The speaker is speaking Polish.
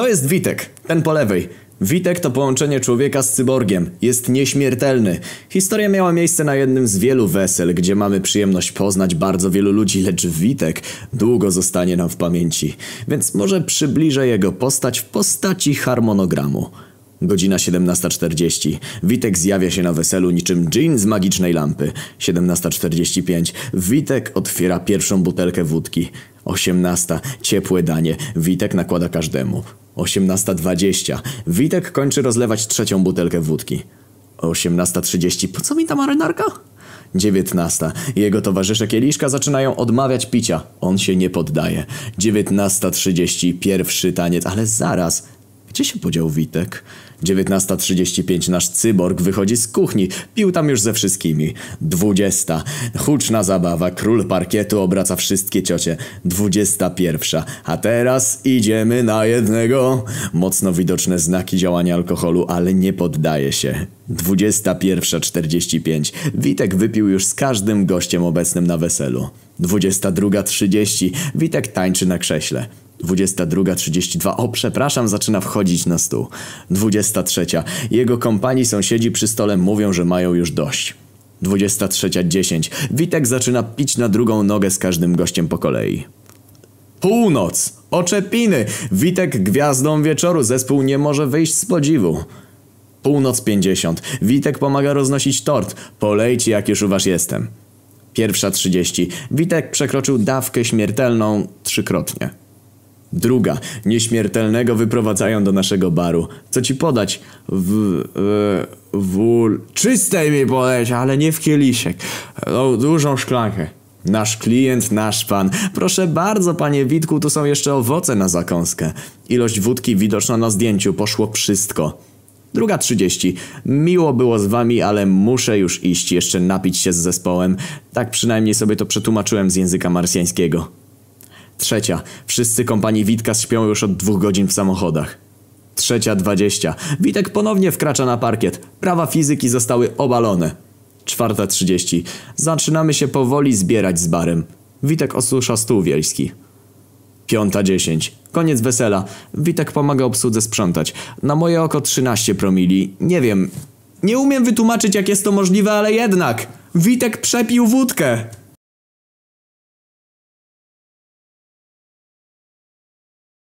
To jest Witek, ten po lewej. Witek to połączenie człowieka z cyborgiem. Jest nieśmiertelny. Historia miała miejsce na jednym z wielu wesel, gdzie mamy przyjemność poznać bardzo wielu ludzi, lecz Witek długo zostanie nam w pamięci. Więc może przybliżę jego postać w postaci harmonogramu. Godzina 17.40. Witek zjawia się na weselu niczym dżin z magicznej lampy. 17.45. Witek otwiera pierwszą butelkę wódki. 18. Ciepłe danie. Witek nakłada każdemu. 18.20. Witek kończy rozlewać trzecią butelkę wódki. 18.30. Po co mi ta marynarka? 19. Jego towarzysze kieliszka zaczynają odmawiać picia. On się nie poddaje. 19.30. Pierwszy taniec, ale zaraz. Gdzie się podział Witek? 19.35 nasz cyborg wychodzi z kuchni. Pił tam już ze wszystkimi. 20. Huczna zabawa. Król parkietu obraca wszystkie ciocie. 21. A teraz idziemy na jednego. Mocno widoczne znaki działania alkoholu, ale nie poddaje się. 21.45. Witek wypił już z każdym gościem obecnym na weselu. 22.30. Witek tańczy na krześle. 22.32. O, przepraszam, zaczyna wchodzić na stół. 23. Jego kompanii sąsiedzi przy stole mówią, że mają już dość. 23.10. Witek zaczyna pić na drugą nogę z każdym gościem po kolei. Północ! Oczepiny! Witek gwiazdą wieczoru. Zespół nie może wyjść z podziwu. Północ 50. Witek pomaga roznosić tort. Polejcie jak już u was jestem. Pierwsza 30. Witek przekroczył dawkę śmiertelną trzykrotnie. Druga. Nieśmiertelnego wyprowadzają do naszego baru. Co ci podać? W... E, wól... Czystej mi podać, ale nie w kieliszek. No, dużą szklankę. Nasz klient, nasz pan. Proszę bardzo, panie Witku, tu są jeszcze owoce na zakąskę. Ilość wódki widoczna na zdjęciu. Poszło wszystko. Druga trzydzieści. Miło było z wami, ale muszę już iść jeszcze napić się z zespołem. Tak przynajmniej sobie to przetłumaczyłem z języka marsjańskiego. Trzecia. Wszyscy kompanii Witka śpią już od dwóch godzin w samochodach. Trzecia dwadzieścia. Witek ponownie wkracza na parkiet. Prawa fizyki zostały obalone. Czwarta trzydzieści. Zaczynamy się powoli zbierać z barem. Witek osusza stół wiejski. Piąta dziesięć. Koniec wesela. Witek pomaga obsłudze sprzątać. Na moje oko 13 promili. Nie wiem. Nie umiem wytłumaczyć jak jest to możliwe, ale jednak. Witek przepił wódkę.